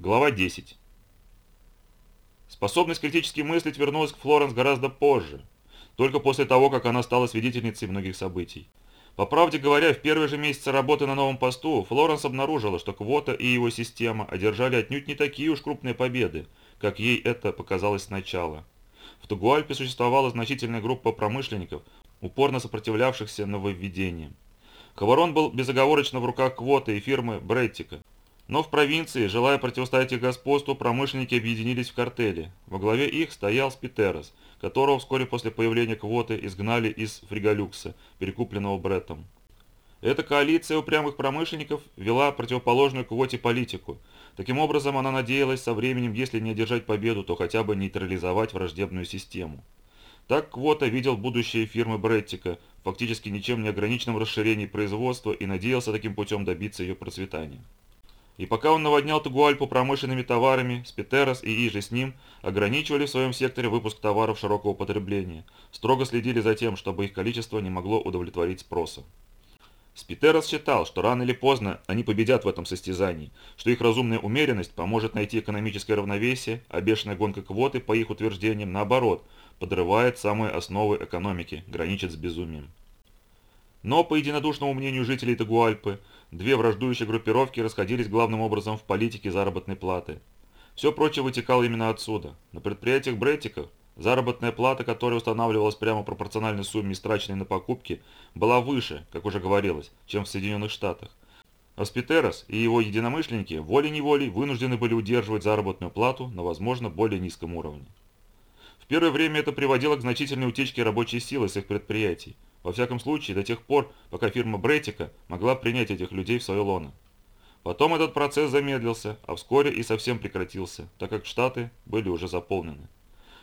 Глава 10. Способность критически мыслить вернулась к Флоренс гораздо позже, только после того, как она стала свидетельницей многих событий. По правде говоря, в первые же месяцы работы на новом посту Флоренс обнаружила, что Квота и его система одержали отнюдь не такие уж крупные победы, как ей это показалось сначала. В Тугуальпе существовала значительная группа промышленников, упорно сопротивлявшихся нововведениям. Хаварон был безоговорочно в руках Квоты и фирмы Бреттика, но в провинции, желая противостоять их господству, промышленники объединились в картели. Во главе их стоял Спитерос, которого вскоре после появления квоты изгнали из Фриголюкса, перекупленного Бреттом. Эта коалиция упрямых промышленников вела противоположную квоте политику. Таким образом, она надеялась со временем, если не одержать победу, то хотя бы нейтрализовать враждебную систему. Так Квота видел будущее фирмы Бреттика, фактически ничем не ограниченном расширении производства и надеялся таким путем добиться ее процветания. И пока он наводнял Тугуальпу промышленными товарами, Спитерос и Иже с ним ограничивали в своем секторе выпуск товаров широкого потребления, строго следили за тем, чтобы их количество не могло удовлетворить спроса. Спитерос считал, что рано или поздно они победят в этом состязании, что их разумная умеренность поможет найти экономическое равновесие, а бешеная гонка квоты, по их утверждениям, наоборот, подрывает самые основы экономики, граничит с безумием. Но, по единодушному мнению жителей Тагуальпы, две враждующие группировки расходились главным образом в политике заработной платы. Все прочее вытекало именно отсюда. На предприятиях Бреттиков заработная плата, которая устанавливалась прямо пропорциональной сумме, истраченной на покупки, была выше, как уже говорилось, чем в Соединенных Штатах. Аспитерос и его единомышленники волей-неволей вынуждены были удерживать заработную плату на, возможно, более низком уровне. В первое время это приводило к значительной утечке рабочей силы с их предприятий, во всяком случае, до тех пор, пока фирма Брейтика могла принять этих людей в свое лоно. Потом этот процесс замедлился, а вскоре и совсем прекратился, так как штаты были уже заполнены.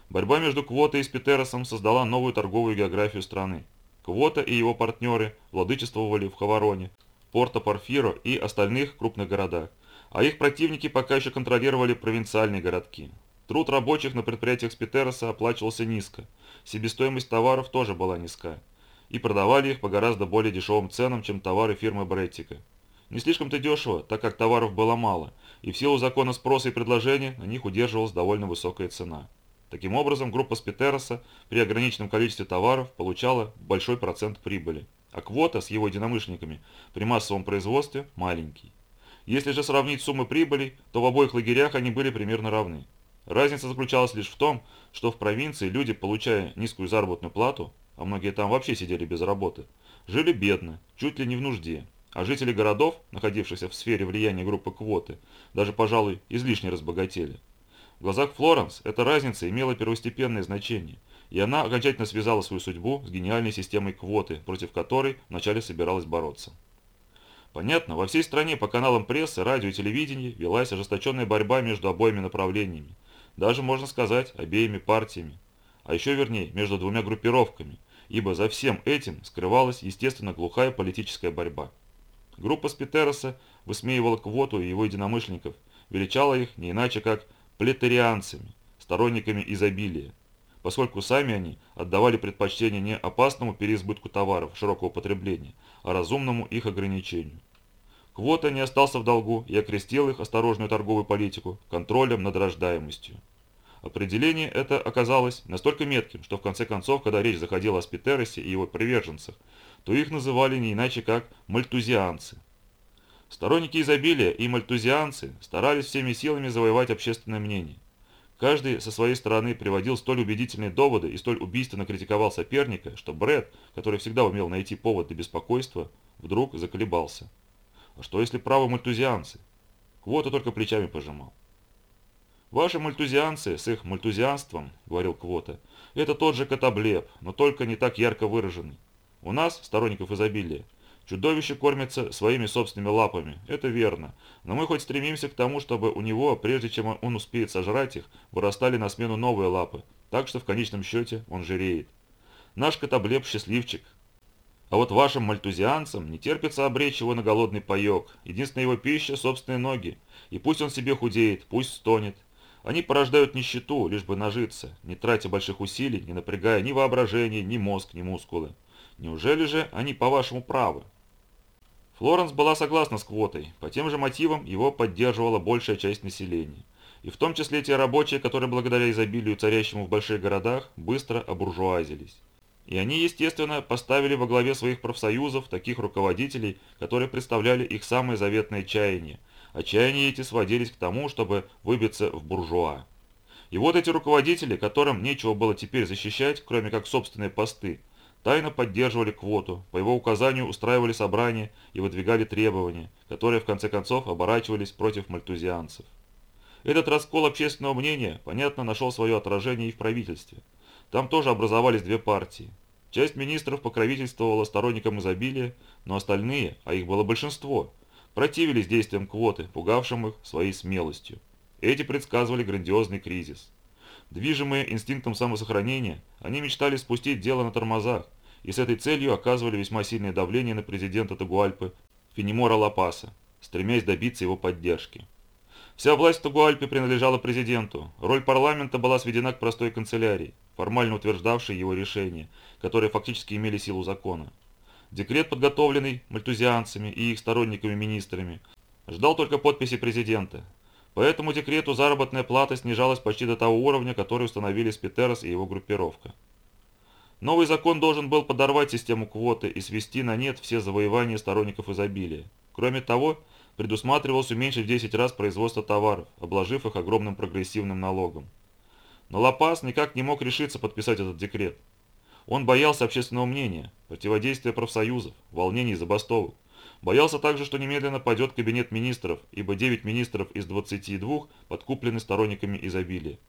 Борьба между Квотой и Спитеросом создала новую торговую географию страны. Квота и его партнеры владычествовали в Хавароне, Порто-Порфиро и остальных крупных городах, а их противники пока еще контролировали провинциальные городки. Труд рабочих на предприятиях Спитероса оплачивался низко, себестоимость товаров тоже была низкая и продавали их по гораздо более дешевым ценам, чем товары фирмы Бреттика. Не слишком-то дешево, так как товаров было мало, и в силу закона спроса и предложения на них удерживалась довольно высокая цена. Таким образом, группа Спитероса при ограниченном количестве товаров получала большой процент прибыли, а квота с его единомышленниками при массовом производстве маленький. Если же сравнить суммы прибыли, то в обоих лагерях они были примерно равны. Разница заключалась лишь в том, что в провинции люди, получая низкую заработную плату, а многие там вообще сидели без работы, жили бедно, чуть ли не в нужде, а жители городов, находившихся в сфере влияния группы квоты, даже, пожалуй, излишне разбогатели. В глазах Флоренс эта разница имела первостепенное значение, и она окончательно связала свою судьбу с гениальной системой квоты, против которой вначале собиралась бороться. Понятно, во всей стране по каналам прессы, радио и телевидения велась ожесточенная борьба между обоими направлениями, даже, можно сказать, обеими партиями, а еще вернее, между двумя группировками, ибо за всем этим скрывалась, естественно, глухая политическая борьба. Группа Спитероса высмеивала Квоту и его единомышленников, величала их не иначе как плетарианцами, сторонниками изобилия, поскольку сами они отдавали предпочтение не опасному переизбытку товаров широкого потребления, а разумному их ограничению. Квота не остался в долгу и окрестил их осторожную торговую политику контролем над рождаемостью. Определение это оказалось настолько метким, что в конце концов, когда речь заходила о Спитеросе и его приверженцах, то их называли не иначе как мальтузианцы. Сторонники изобилия и мальтузианцы старались всеми силами завоевать общественное мнение. Каждый со своей стороны приводил столь убедительные доводы и столь убийственно критиковал соперника, что Брэд, который всегда умел найти повод для беспокойства, вдруг заколебался. А что если правы мальтузианцы? Квота только плечами пожимал. «Ваши мальтузианцы с их мальтузианством, — говорил Квота, — это тот же катаблеб, но только не так ярко выраженный. У нас, сторонников изобилия, чудовище кормится своими собственными лапами, это верно, но мы хоть стремимся к тому, чтобы у него, прежде чем он успеет сожрать их, вырастали на смену новые лапы, так что в конечном счете он жиреет. Наш катаблеб счастливчик. А вот вашим мальтузианцам не терпится обречь его на голодный паек, единственная его пища – собственные ноги, и пусть он себе худеет, пусть стонет, они порождают нищету, лишь бы нажиться, не тратя больших усилий, не напрягая ни воображение, ни мозг, ни мускулы. Неужели же они по-вашему правы? Флоренс была согласна с квотой, по тем же мотивам его поддерживала большая часть населения. И в том числе те рабочие, которые благодаря изобилию царящему в больших городах быстро обуржуазились. И они, естественно, поставили во главе своих профсоюзов таких руководителей, которые представляли их самые заветные чаяния, чаяния эти сводились к тому, чтобы выбиться в буржуа. И вот эти руководители, которым нечего было теперь защищать, кроме как собственные посты, тайно поддерживали квоту, по его указанию устраивали собрания и выдвигали требования, которые в конце концов оборачивались против мальтузианцев. Этот раскол общественного мнения, понятно, нашел свое отражение и в правительстве. Там тоже образовались две партии. Часть министров покровительствовала сторонникам изобилия, но остальные, а их было большинство, противились действиям квоты, пугавшим их своей смелостью. Эти предсказывали грандиозный кризис. Движимые инстинктом самосохранения, они мечтали спустить дело на тормозах, и с этой целью оказывали весьма сильное давление на президента Тагуальпы Фенимора Лапаса, стремясь добиться его поддержки. Вся власть в Тугуальпе принадлежала президенту. Роль парламента была сведена к простой канцелярии, формально утверждавшей его решения, которые фактически имели силу закона. Декрет, подготовленный мальтузианцами и их сторонниками-министрами, ждал только подписи президента. По этому декрету заработная плата снижалась почти до того уровня, который установили Спитерос и его группировка. Новый закон должен был подорвать систему квоты и свести на нет все завоевания сторонников изобилия. Кроме того, предусматривалось уменьшить в 10 раз производство товаров, обложив их огромным прогрессивным налогом. Но Лапас никак не мог решиться подписать этот декрет. Он боялся общественного мнения, противодействия профсоюзов, волнений и забастовок. Боялся также, что немедленно пойдет кабинет министров, ибо 9 министров из 22 подкуплены сторонниками изобилия.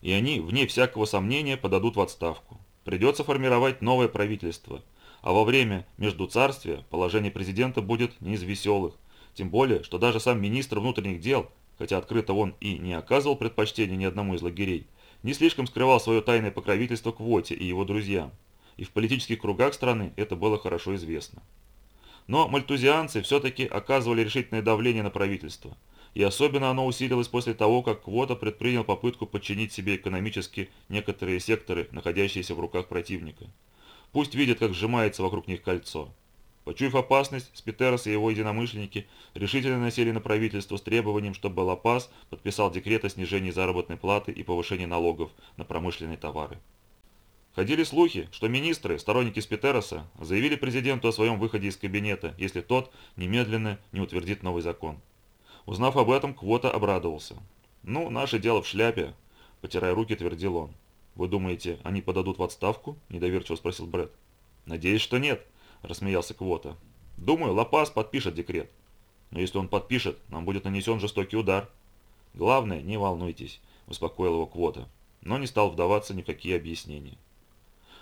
И они, вне всякого сомнения, подадут в отставку. Придется формировать новое правительство. А во время междуцарствия положение президента будет не из веселых, тем более, что даже сам министр внутренних дел, хотя открыто он и не оказывал предпочтения ни одному из лагерей, не слишком скрывал свое тайное покровительство Квоте и его друзьям. И в политических кругах страны это было хорошо известно. Но мальтузианцы все-таки оказывали решительное давление на правительство. И особенно оно усилилось после того, как Квота предпринял попытку подчинить себе экономически некоторые секторы, находящиеся в руках противника. Пусть видят, как сжимается вокруг них кольцо. Почуяв опасность, Спитерос и его единомышленники решительно насели на правительство с требованием, чтобы Лапас подписал декрет о снижении заработной платы и повышении налогов на промышленные товары. Ходили слухи, что министры, сторонники Спитероса, заявили президенту о своем выходе из кабинета, если тот немедленно не утвердит новый закон. Узнав об этом, Квота обрадовался. «Ну, наше дело в шляпе», – потирая руки, твердил он. «Вы думаете, они подадут в отставку?» – недоверчиво спросил Брэд. «Надеюсь, что нет», – рассмеялся Квота. «Думаю, Лапас подпишет декрет. Но если он подпишет, нам будет нанесен жестокий удар». «Главное, не волнуйтесь», – успокоил его Квота, но не стал вдаваться ни в какие объяснения.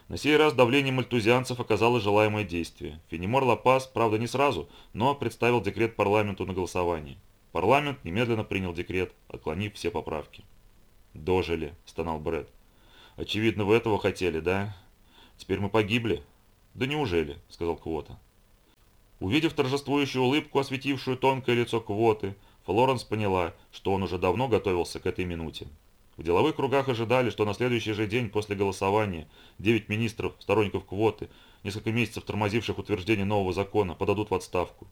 На сей раз давление мальтузианцев оказало желаемое действие. Фенимор Лапас, правда не сразу, но представил декрет парламенту на голосование. Парламент немедленно принял декрет, отклонив все поправки. «Дожили», – стонал Брэд. «Очевидно, вы этого хотели, да? Теперь мы погибли?» «Да неужели?» – сказал Квота. Увидев торжествующую улыбку, осветившую тонкое лицо Квоты, Флоренс поняла, что он уже давно готовился к этой минуте. В деловых кругах ожидали, что на следующий же день после голосования девять министров, сторонников квоты, несколько месяцев тормозивших утверждение нового закона, подадут в отставку.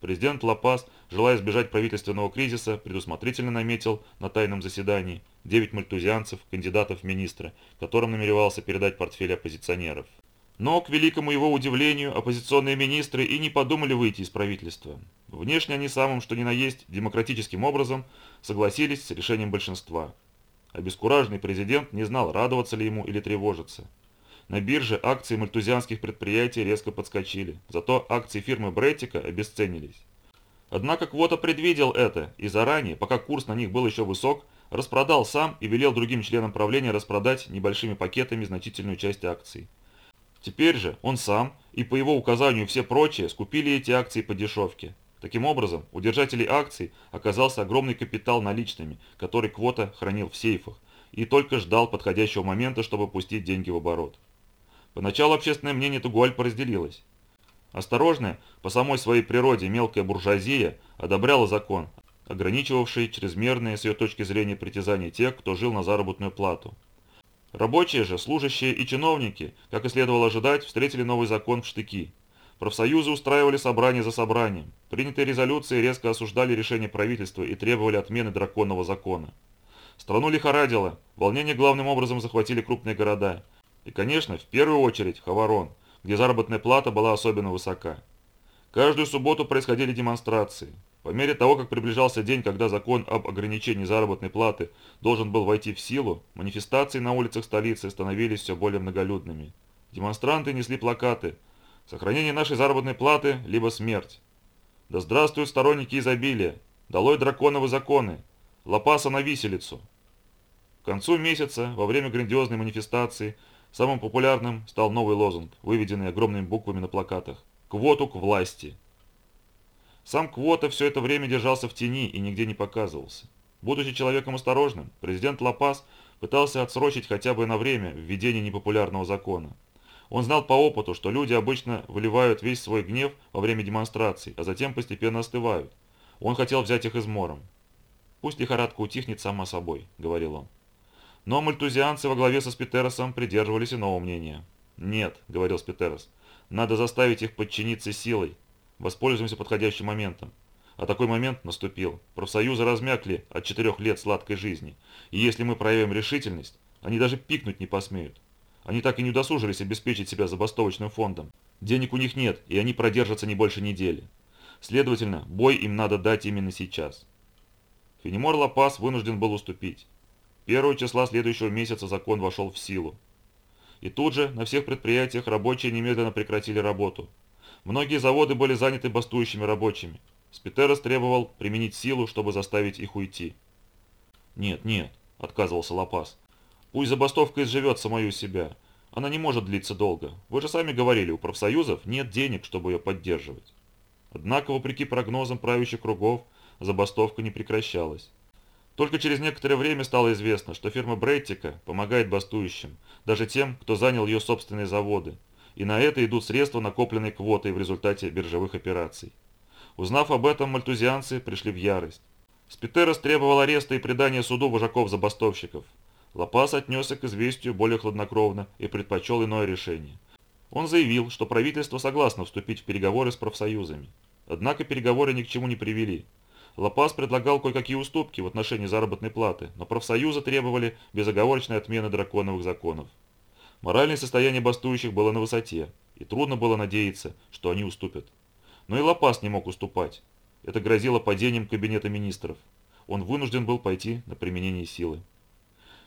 Президент Лапас, желая избежать правительственного кризиса, предусмотрительно наметил на тайном заседании девять мальтузианцев, кандидатов в министры, которым намеревался передать портфель оппозиционеров. Но, к великому его удивлению, оппозиционные министры и не подумали выйти из правительства. Внешне они самым что ни на есть демократическим образом согласились с решением большинства. Обескураженный президент не знал, радоваться ли ему или тревожиться. На бирже акции мальтузианских предприятий резко подскочили, зато акции фирмы Бреттика обесценились. Однако Квота предвидел это и заранее, пока курс на них был еще высок, распродал сам и велел другим членам правления распродать небольшими пакетами значительную часть акций. Теперь же он сам и по его указанию все прочие скупили эти акции по дешевке. Таким образом, у держателей акций оказался огромный капитал наличными, который Квота хранил в сейфах, и только ждал подходящего момента, чтобы пустить деньги в оборот. Поначалу общественное мнение Тугуальпа разделилось. Осторожная, по самой своей природе мелкая буржуазия одобряла закон, ограничивавший чрезмерные с ее точки зрения притязания тех, кто жил на заработную плату. Рабочие же, служащие и чиновники, как и следовало ожидать, встретили новый закон в штыки. Профсоюзы устраивали собрания за собранием. Принятые резолюции резко осуждали решение правительства и требовали отмены драконного закона. Страну лихорадило, волнения главным образом захватили крупные города. И, конечно, в первую очередь Хаварон, где заработная плата была особенно высока. Каждую субботу происходили демонстрации. По мере того, как приближался день, когда закон об ограничении заработной платы должен был войти в силу, манифестации на улицах столицы становились все более многолюдными. Демонстранты несли плакаты – Сохранение нашей заработной платы, либо смерть. Да здравствуют сторонники изобилия. Долой драконовы законы. Лопаса на виселицу. К концу месяца, во время грандиозной манифестации, самым популярным стал новый лозунг, выведенный огромными буквами на плакатах. «Квоту к власти». Сам Квота все это время держался в тени и нигде не показывался. Будучи человеком осторожным, президент Лапас пытался отсрочить хотя бы на время введение непопулярного закона. Он знал по опыту, что люди обычно выливают весь свой гнев во время демонстраций, а затем постепенно остывают. Он хотел взять их измором. «Пусть лихорадка утихнет сама собой», — говорил он. Но мальтузианцы во главе со Спитеросом придерживались иного мнения. «Нет», — говорил Спитерос, — «надо заставить их подчиниться силой. Воспользуемся подходящим моментом». А такой момент наступил. Профсоюзы размякли от четырех лет сладкой жизни. И если мы проявим решительность, они даже пикнуть не посмеют. Они так и не удосужились обеспечить себя забастовочным фондом. Денег у них нет, и они продержатся не больше недели. Следовательно, бой им надо дать именно сейчас. Фенемор Лапас вынужден был уступить. Первого числа следующего месяца закон вошел в силу. И тут же на всех предприятиях рабочие немедленно прекратили работу. Многие заводы были заняты бастующими рабочими. Спитерос требовал применить силу, чтобы заставить их уйти. «Нет, нет», – отказывался Лапас. Пусть забастовка изживет самую себя. Она не может длиться долго. Вы же сами говорили, у профсоюзов нет денег, чтобы ее поддерживать. Однако, вопреки прогнозам правящих кругов, забастовка не прекращалась. Только через некоторое время стало известно, что фирма Брейтика помогает бастующим, даже тем, кто занял ее собственные заводы, и на это идут средства, накопленные квотой в результате биржевых операций. Узнав об этом, мальтузианцы пришли в ярость. Спитерос требовал ареста и предания суду вожаков-забастовщиков, Лапас отнесся к известию более хладнокровно и предпочел иное решение. Он заявил, что правительство согласно вступить в переговоры с профсоюзами. Однако переговоры ни к чему не привели. Лапас предлагал кое-какие уступки в отношении заработной платы, но профсоюзы требовали безоговорочной отмены драконовых законов. Моральное состояние бастующих было на высоте, и трудно было надеяться, что они уступят. Но и Лапас не мог уступать. Это грозило падением кабинета министров. Он вынужден был пойти на применение силы.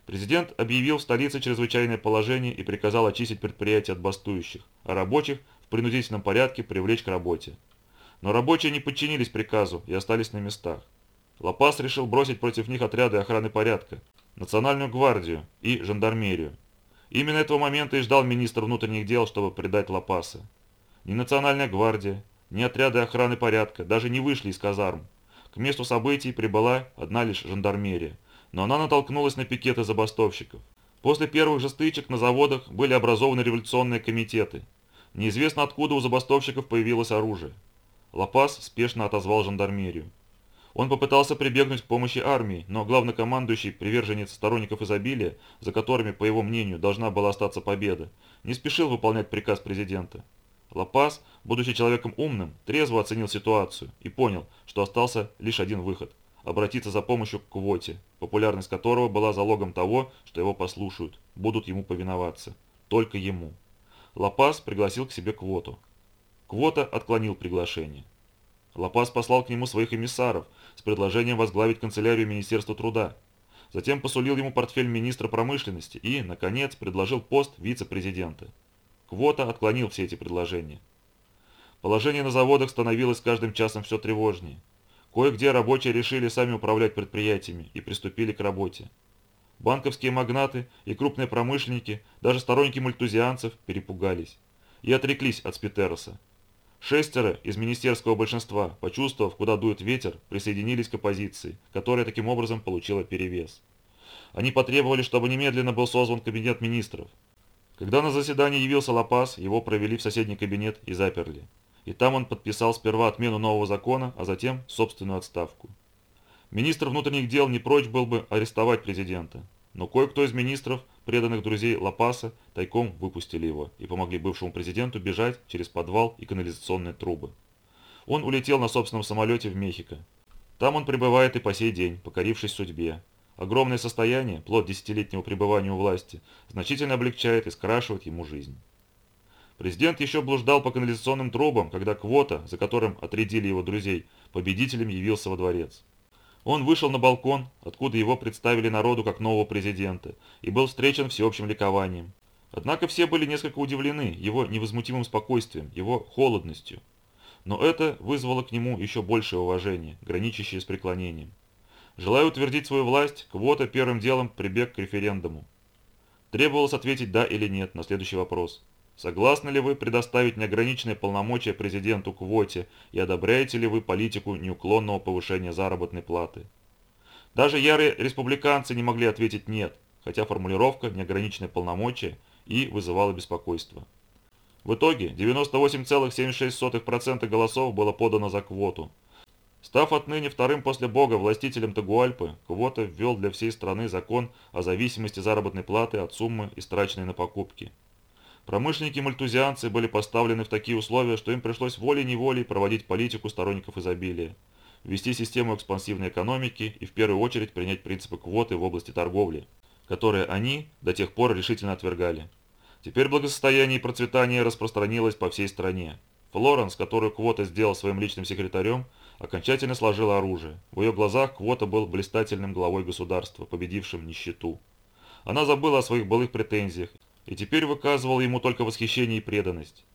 Президент объявил в столице чрезвычайное положение и приказал очистить предприятия от бастующих, а рабочих в принудительном порядке привлечь к работе. Но рабочие не подчинились приказу и остались на местах. Лопас решил бросить против них отряды охраны порядка, национальную гвардию и жандармерию. Именно этого момента и ждал министр внутренних дел, чтобы предать Лопаса. Ни национальная гвардия, ни отряды охраны порядка даже не вышли из казарм. К месту событий прибыла одна лишь жандармерия, но она натолкнулась на пикеты забастовщиков. После первых же стычек на заводах были образованы революционные комитеты. Неизвестно откуда у забастовщиков появилось оружие. Лапас спешно отозвал жандармерию. Он попытался прибегнуть к помощи армии, но главнокомандующий, приверженец сторонников изобилия, за которыми, по его мнению, должна была остаться победа, не спешил выполнять приказ президента. Лапас, будучи человеком умным, трезво оценил ситуацию и понял, что остался лишь один выход – обратиться за помощью к квоте, популярность которого была залогом того, что его послушают, будут ему повиноваться. Только ему. Лапас пригласил к себе квоту. Квота отклонил приглашение. Лапас послал к нему своих эмиссаров с предложением возглавить канцелярию Министерства труда. Затем посулил ему портфель министра промышленности и, наконец, предложил пост вице-президента. Квота отклонил все эти предложения. Положение на заводах становилось с каждым часом все тревожнее. Кое-где рабочие решили сами управлять предприятиями и приступили к работе. Банковские магнаты и крупные промышленники, даже сторонники мультузианцев, перепугались и отреклись от Спитероса. Шестеро из министерского большинства, почувствовав, куда дует ветер, присоединились к оппозиции, которая таким образом получила перевес. Они потребовали, чтобы немедленно был созван кабинет министров. Когда на заседание явился Лопас, его провели в соседний кабинет и заперли и там он подписал сперва отмену нового закона, а затем собственную отставку. Министр внутренних дел не прочь был бы арестовать президента, но кое-кто из министров преданных друзей Лапаса тайком выпустили его и помогли бывшему президенту бежать через подвал и канализационные трубы. Он улетел на собственном самолете в Мехико. Там он пребывает и по сей день, покорившись судьбе. Огромное состояние, плод десятилетнего пребывания у власти, значительно облегчает и скрашивает ему жизнь. Президент еще блуждал по канализационным трубам, когда Квота, за которым отрядили его друзей, победителем явился во дворец. Он вышел на балкон, откуда его представили народу как нового президента, и был встречен всеобщим ликованием. Однако все были несколько удивлены его невозмутимым спокойствием, его холодностью. Но это вызвало к нему еще большее уважение, граничащее с преклонением. Желая утвердить свою власть, Квота первым делом прибег к референдуму. Требовалось ответить «да» или «нет» на следующий вопрос. Согласны ли вы предоставить неограниченные полномочия президенту Квоте и одобряете ли вы политику неуклонного повышения заработной платы? Даже ярые республиканцы не могли ответить «нет», хотя формулировка «неограниченные полномочия» и вызывала беспокойство. В итоге 98,76% голосов было подано за квоту. Став отныне вторым после Бога властителем Тагуальпы, Квота ввел для всей страны закон о зависимости заработной платы от суммы, истраченной на покупки. Промышленники-мальтузианцы были поставлены в такие условия, что им пришлось волей-неволей проводить политику сторонников изобилия, ввести систему экспансивной экономики и в первую очередь принять принципы квоты в области торговли, которые они до тех пор решительно отвергали. Теперь благосостояние и процветание распространилось по всей стране. Флоренс, которую Квота сделал своим личным секретарем, окончательно сложила оружие. В ее глазах Квота был блистательным главой государства, победившим нищету. Она забыла о своих былых претензиях и теперь выказывал ему только восхищение и преданность.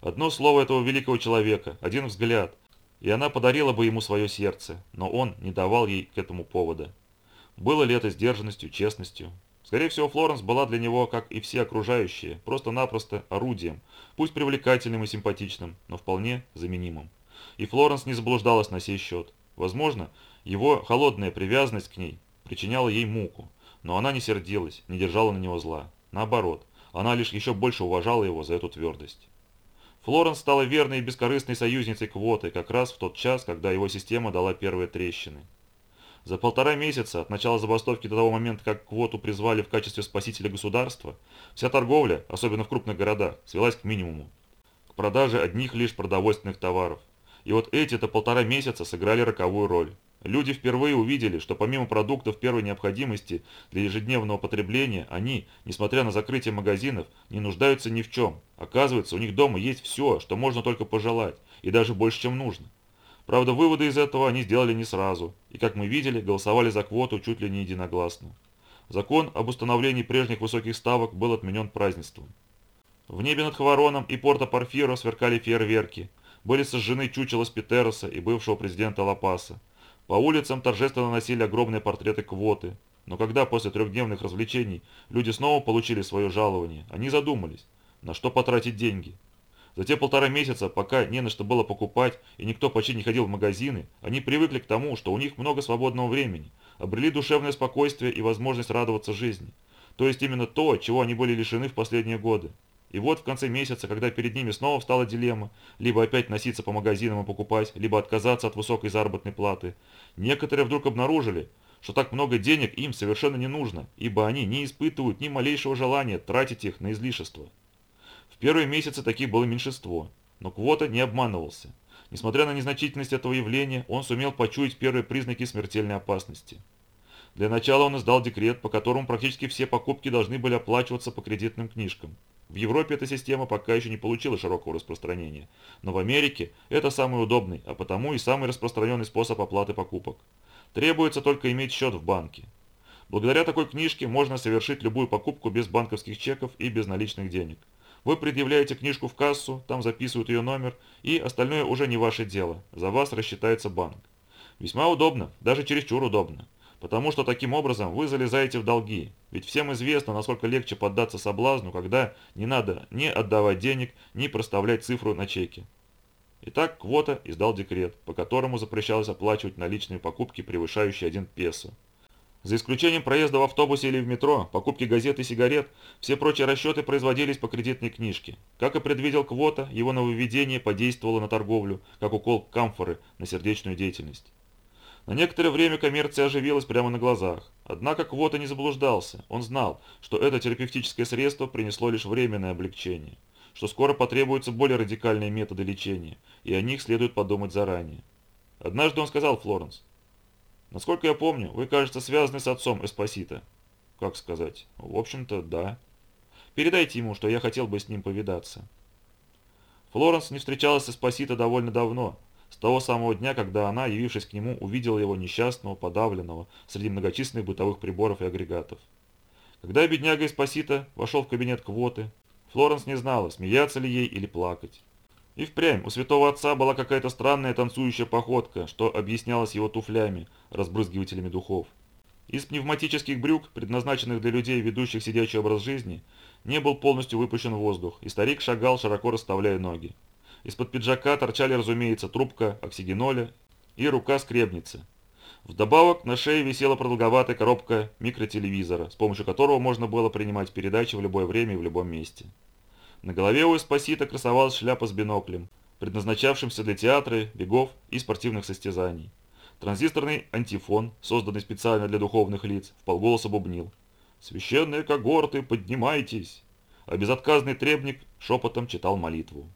Одно слово этого великого человека, один взгляд, и она подарила бы ему свое сердце, но он не давал ей к этому повода. Было ли это сдержанностью, честностью? Скорее всего, Флоренс была для него, как и все окружающие, просто-напросто орудием, пусть привлекательным и симпатичным, но вполне заменимым. И Флоренс не заблуждалась на сей счет. Возможно, его холодная привязанность к ней причиняла ей муку, но она не сердилась, не держала на него зла. Наоборот, она лишь еще больше уважала его за эту твердость. Флоренс стала верной и бескорыстной союзницей Квоты как раз в тот час, когда его система дала первые трещины. За полтора месяца от начала забастовки до того момента, как Квоту призвали в качестве спасителя государства, вся торговля, особенно в крупных городах, свелась к минимуму. К продаже одних лишь продовольственных товаров. И вот эти-то полтора месяца сыграли роковую роль. Люди впервые увидели, что помимо продуктов первой необходимости для ежедневного потребления, они, несмотря на закрытие магазинов, не нуждаются ни в чем. Оказывается, у них дома есть все, что можно только пожелать, и даже больше, чем нужно. Правда, выводы из этого они сделали не сразу, и, как мы видели, голосовали за квоту чуть ли не единогласно. Закон об установлении прежних высоких ставок был отменен празднеством. В небе над Хвароном и порто Порфиро сверкали фейерверки, были сожжены чучело Спитероса и бывшего президента Лапаса. По улицам торжественно носили огромные портреты квоты. Но когда после трехдневных развлечений люди снова получили свое жалование, они задумались, на что потратить деньги. За те полтора месяца, пока не на что было покупать и никто почти не ходил в магазины, они привыкли к тому, что у них много свободного времени, обрели душевное спокойствие и возможность радоваться жизни. То есть именно то, чего они были лишены в последние годы. И вот в конце месяца, когда перед ними снова встала дилемма, либо опять носиться по магазинам и покупать, либо отказаться от высокой заработной платы, некоторые вдруг обнаружили, что так много денег им совершенно не нужно, ибо они не испытывают ни малейшего желания тратить их на излишество. В первые месяцы таких было меньшинство, но Квота не обманывался. Несмотря на незначительность этого явления, он сумел почуять первые признаки смертельной опасности. Для начала он издал декрет, по которому практически все покупки должны были оплачиваться по кредитным книжкам. В Европе эта система пока еще не получила широкого распространения, но в Америке это самый удобный, а потому и самый распространенный способ оплаты покупок. Требуется только иметь счет в банке. Благодаря такой книжке можно совершить любую покупку без банковских чеков и без наличных денег. Вы предъявляете книжку в кассу, там записывают ее номер, и остальное уже не ваше дело, за вас рассчитается банк. Весьма удобно, даже чересчур удобно. Потому что таким образом вы залезаете в долги. Ведь всем известно, насколько легче поддаться соблазну, когда не надо ни отдавать денег, ни проставлять цифру на чеке. Итак, Квота издал декрет, по которому запрещалось оплачивать наличные покупки, превышающие 1 песо. За исключением проезда в автобусе или в метро, покупки газет и сигарет, все прочие расчеты производились по кредитной книжке. Как и предвидел Квота, его нововведение подействовало на торговлю, как укол камфоры на сердечную деятельность. На некоторое время коммерция оживилась прямо на глазах. Однако Квота не заблуждался. Он знал, что это терапевтическое средство принесло лишь временное облегчение, что скоро потребуются более радикальные методы лечения, и о них следует подумать заранее. Однажды он сказал Флоренс, «Насколько я помню, вы, кажется, связаны с отцом Эспосита». «Как сказать? В общем-то, да». «Передайте ему, что я хотел бы с ним повидаться». Флоренс не встречалась с Эспосито довольно давно, с того самого дня, когда она, явившись к нему, увидела его несчастного, подавленного, среди многочисленных бытовых приборов и агрегатов. Когда бедняга Эспосито вошел в кабинет Квоты, Флоренс не знала, смеяться ли ей или плакать. И впрямь у святого отца была какая-то странная танцующая походка, что объяснялось его туфлями, разбрызгивателями духов. Из пневматических брюк, предназначенных для людей, ведущих сидячий образ жизни, не был полностью выпущен воздух, и старик шагал, широко расставляя ноги. Из-под пиджака торчали, разумеется, трубка оксигеноля и рука скребницы. Вдобавок на шее висела продолговатая коробка микротелевизора, с помощью которого можно было принимать передачи в любое время и в любом месте. На голове у Эспосита красовалась шляпа с биноклем, предназначавшимся для театра, бегов и спортивных состязаний. Транзисторный антифон, созданный специально для духовных лиц, вполголоса бубнил. «Священные когорты, поднимайтесь!» А безотказный требник шепотом читал молитву.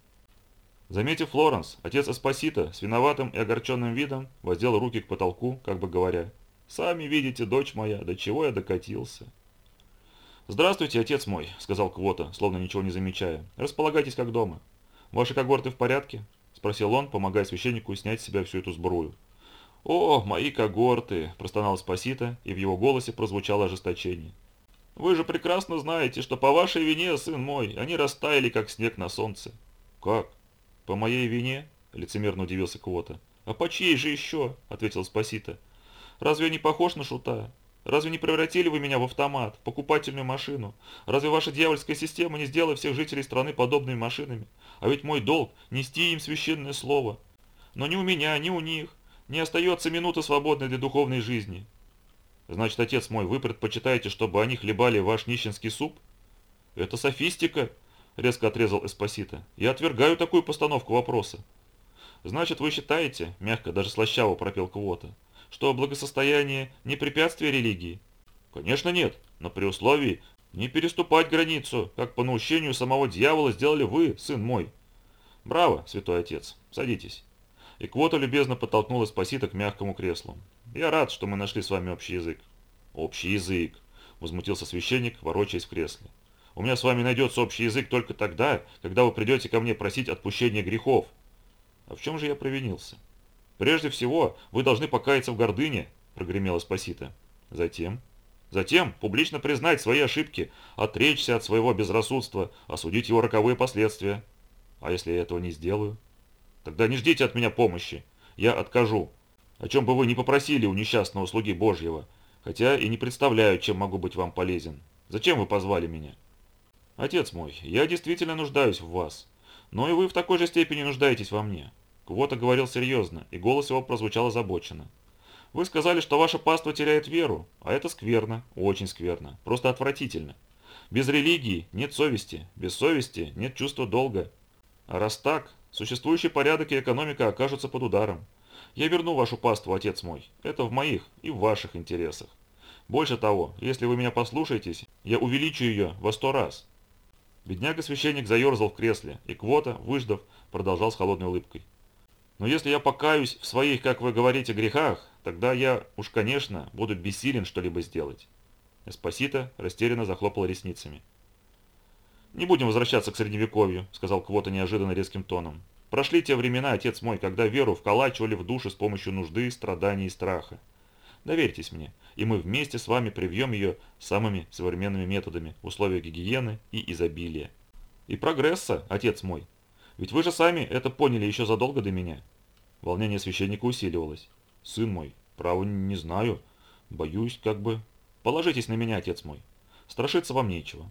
Заметив Флоренс, отец Эспосита с виноватым и огорченным видом воздел руки к потолку, как бы говоря, «Сами видите, дочь моя, до чего я докатился». «Здравствуйте, отец мой», — сказал Квота, словно ничего не замечая. «Располагайтесь как дома». «Ваши когорты в порядке?» — спросил он, помогая священнику снять с себя всю эту сбрую. «О, мои когорты!» – простонал Спасита, и в его голосе прозвучало ожесточение. «Вы же прекрасно знаете, что по вашей вине, сын мой, они растаяли, как снег на солнце». «Как? По моей вине?» – лицемерно удивился Квота. «А по чьей же еще?» – ответил Спасита. «Разве я не похож на шута? Разве не превратили вы меня в автомат, покупательную машину? Разве ваша дьявольская система не сделала всех жителей страны подобными машинами? А ведь мой долг – нести им священное слово. Но ни у меня, ни у них не остается минуты свободной для духовной жизни. Значит, отец мой, вы предпочитаете, чтобы они хлебали ваш нищенский суп? Это софистика, резко отрезал Эспосита. Я отвергаю такую постановку вопроса. Значит, вы считаете, мягко, даже слащаво пропел Квота, что благосостояние не препятствие религии? Конечно нет, но при условии не переступать границу, как по наущению самого дьявола сделали вы, сын мой. Браво, святой отец, садитесь. И Квота любезно подтолкнула Спасита к мягкому креслу. Я рад, что мы нашли с вами общий язык. Общий язык, возмутился священник, ворочаясь в кресле. У меня с вами найдется общий язык только тогда, когда вы придете ко мне просить отпущения грехов. А в чем же я провинился? «Прежде всего, вы должны покаяться в гордыне», – прогремела Спасита. «Затем?» «Затем публично признать свои ошибки, отречься от своего безрассудства, осудить его роковые последствия. А если я этого не сделаю?» «Тогда не ждите от меня помощи. Я откажу. О чем бы вы ни попросили у несчастного слуги Божьего, хотя и не представляю, чем могу быть вам полезен. Зачем вы позвали меня?» «Отец мой, я действительно нуждаюсь в вас, но и вы в такой же степени нуждаетесь во мне. Квота говорил серьезно, и голос его прозвучал озабоченно. «Вы сказали, что ваша паства теряет веру, а это скверно, очень скверно, просто отвратительно. Без религии нет совести, без совести нет чувства долга. А раз так, существующий порядок и экономика окажутся под ударом. Я верну вашу паству, отец мой, это в моих и в ваших интересах. Больше того, если вы меня послушаетесь, я увеличу ее во сто раз». Бедняга-священник заерзал в кресле, и Квота, выждав, продолжал с холодной улыбкой. Но если я покаюсь в своих, как вы говорите, грехах, тогда я, уж конечно, буду бессилен что-либо сделать. Эспосита растерянно захлопал ресницами. «Не будем возвращаться к Средневековью», — сказал Квота неожиданно резким тоном. «Прошли те времена, отец мой, когда веру вколачивали в души с помощью нужды, страданий и страха. Доверьтесь мне, и мы вместе с вами привьем ее самыми современными методами в условиях гигиены и изобилия. И прогресса, отец мой, ведь вы же сами это поняли еще задолго до меня. Волнение священника усиливалось. Сын мой, право не знаю. Боюсь, как бы... Положитесь на меня, отец мой. Страшиться вам нечего.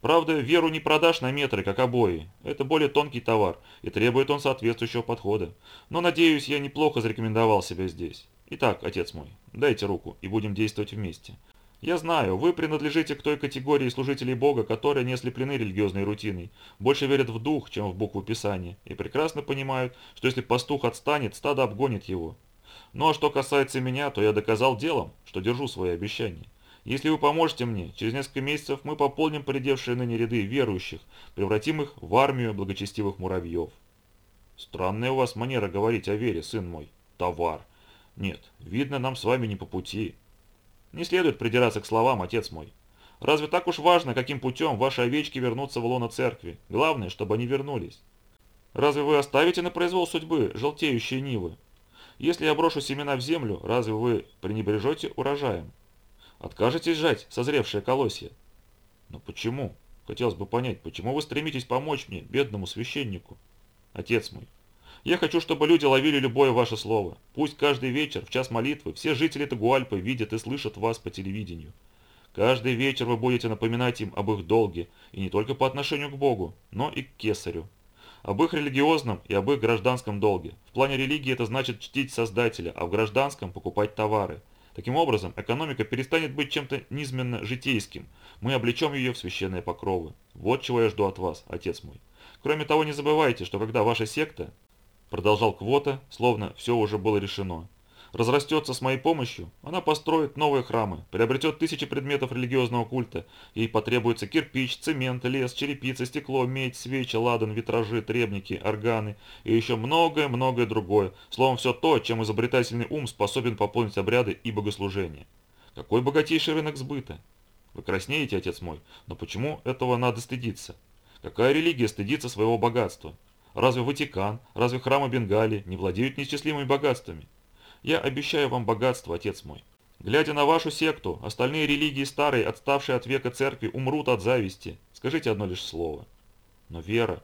Правда, веру не продашь на метры, как обои. Это более тонкий товар, и требует он соответствующего подхода. Но, надеюсь, я неплохо зарекомендовал себя здесь. Итак, отец мой, дайте руку, и будем действовать вместе. Я знаю, вы принадлежите к той категории служителей Бога, которые не ослеплены религиозной рутиной, больше верят в дух, чем в букву Писания, и прекрасно понимают, что если пастух отстанет, стадо обгонит его. Ну а что касается меня, то я доказал делом, что держу свои обещания. Если вы поможете мне, через несколько месяцев мы пополним поредевшие ныне ряды верующих, превратим их в армию благочестивых муравьев. Странная у вас манера говорить о вере, сын мой. Товар. Нет, видно, нам с вами не по пути. Не следует придираться к словам, отец мой. Разве так уж важно, каким путем ваши овечки вернутся в лоно церкви? Главное, чтобы они вернулись. Разве вы оставите на произвол судьбы желтеющие нивы? Если я брошу семена в землю, разве вы пренебрежете урожаем? Откажетесь жать созревшее колосье? Но почему? Хотелось бы понять, почему вы стремитесь помочь мне, бедному священнику? Отец мой, я хочу, чтобы люди ловили любое ваше слово. Пусть каждый вечер, в час молитвы, все жители Тагуальпы видят и слышат вас по телевидению. Каждый вечер вы будете напоминать им об их долге, и не только по отношению к Богу, но и к Кесарю. Об их религиозном и об их гражданском долге. В плане религии это значит чтить Создателя, а в гражданском – покупать товары. Таким образом, экономика перестанет быть чем-то низменно житейским. Мы облечем ее в священные покровы. Вот чего я жду от вас, отец мой. Кроме того, не забывайте, что когда ваша секта, продолжал Квота, словно все уже было решено, разрастется с моей помощью, она построит новые храмы, приобретет тысячи предметов религиозного культа. Ей потребуется кирпич, цемент, лес, черепица, стекло, медь, свечи, ладан, витражи, требники, органы и еще многое-многое другое. Словом, все то, чем изобретательный ум способен пополнить обряды и богослужения. Какой богатейший рынок сбыта! Вы краснеете, отец мой, но почему этого надо стыдиться? Какая религия стыдится своего богатства? Разве Ватикан, разве храмы Бенгалии не владеют неисчислимыми богатствами? Я обещаю вам богатство, отец мой. Глядя на вашу секту, остальные религии старые, отставшие от века церкви, умрут от зависти. Скажите одно лишь слово. Но вера...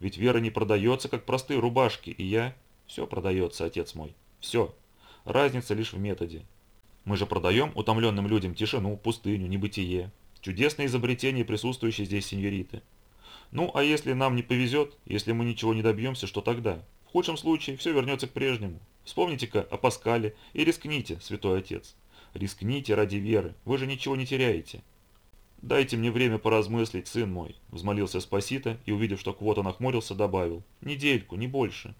Ведь вера не продается, как простые рубашки, и я... Все продается, отец мой. Все. Разница лишь в методе. Мы же продаем утомленным людям тишину, пустыню, небытие. Чудесные изобретения, присутствующие здесь сеньориты. Ну, а если нам не повезет, если мы ничего не добьемся, что тогда? В худшем случае все вернется к прежнему. Вспомните-ка о Паскале и рискните, святой отец. Рискните ради веры, вы же ничего не теряете. «Дайте мне время поразмыслить, сын мой», – взмолился Спасита и, увидев, что Квота нахмурился, добавил. «Недельку, не больше.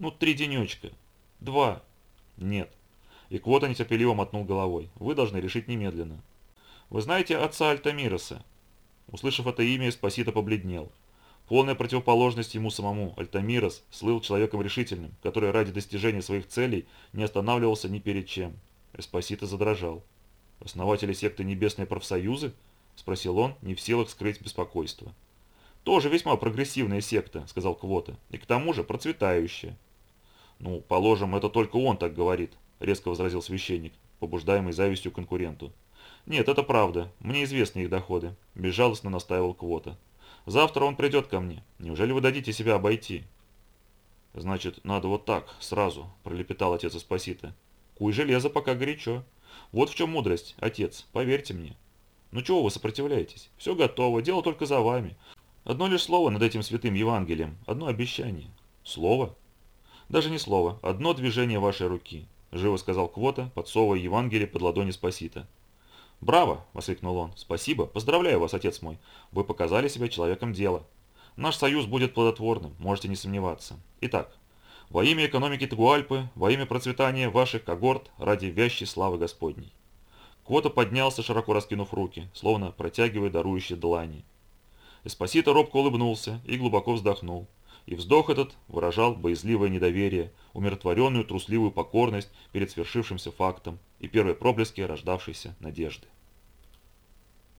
Ну, три денечка. Два. Нет». И Квота нетерпеливо мотнул головой. «Вы должны решить немедленно». «Вы знаете отца Альтамироса?» Услышав это имя, Спасита побледнел. Полная противоположность ему самому, Альтамирос слыл человеком решительным, который ради достижения своих целей не останавливался ни перед чем. Эспосито задрожал. «Основатели секты Небесные профсоюзы?» – спросил он, не в силах скрыть беспокойство. «Тоже весьма прогрессивная секта», – сказал Квота, – «и к тому же процветающая». «Ну, положим, это только он так говорит», – резко возразил священник, побуждаемый завистью конкуренту. «Нет, это правда. Мне известны их доходы», – безжалостно настаивал Квота. Завтра он придет ко мне. Неужели вы дадите себя обойти?» «Значит, надо вот так, сразу», – пролепетал отец Аспасита. «Куй железо, пока горячо. Вот в чем мудрость, отец, поверьте мне. Ну чего вы сопротивляетесь? Все готово, дело только за вами. Одно лишь слово над этим святым Евангелием, одно обещание. Слово? Даже не слово, одно движение вашей руки», – живо сказал Квота, подсовывая Евангелие под ладони Спасита. «Браво!» – воскликнул он. «Спасибо! Поздравляю вас, отец мой! Вы показали себя человеком дела. Наш союз будет плодотворным, можете не сомневаться. Итак, во имя экономики Тагуальпы, во имя процветания ваших когорт, ради вящей славы Господней». Квота поднялся, широко раскинув руки, словно протягивая дарующие длани. Эспосито робко улыбнулся и глубоко вздохнул. И вздох этот выражал боязливое недоверие, умиротворенную трусливую покорность перед свершившимся фактом и первые проблески рождавшейся надежды.